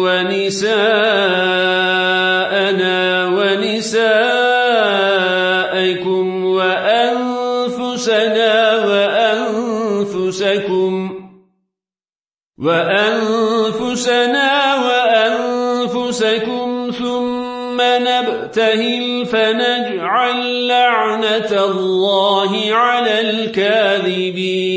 ونساءنا ونساءكم وأنفسنا وأنفسكم وأنفسنا وأنفسكم ثم نبتهل فنجعل لعنة الله على الكاذبين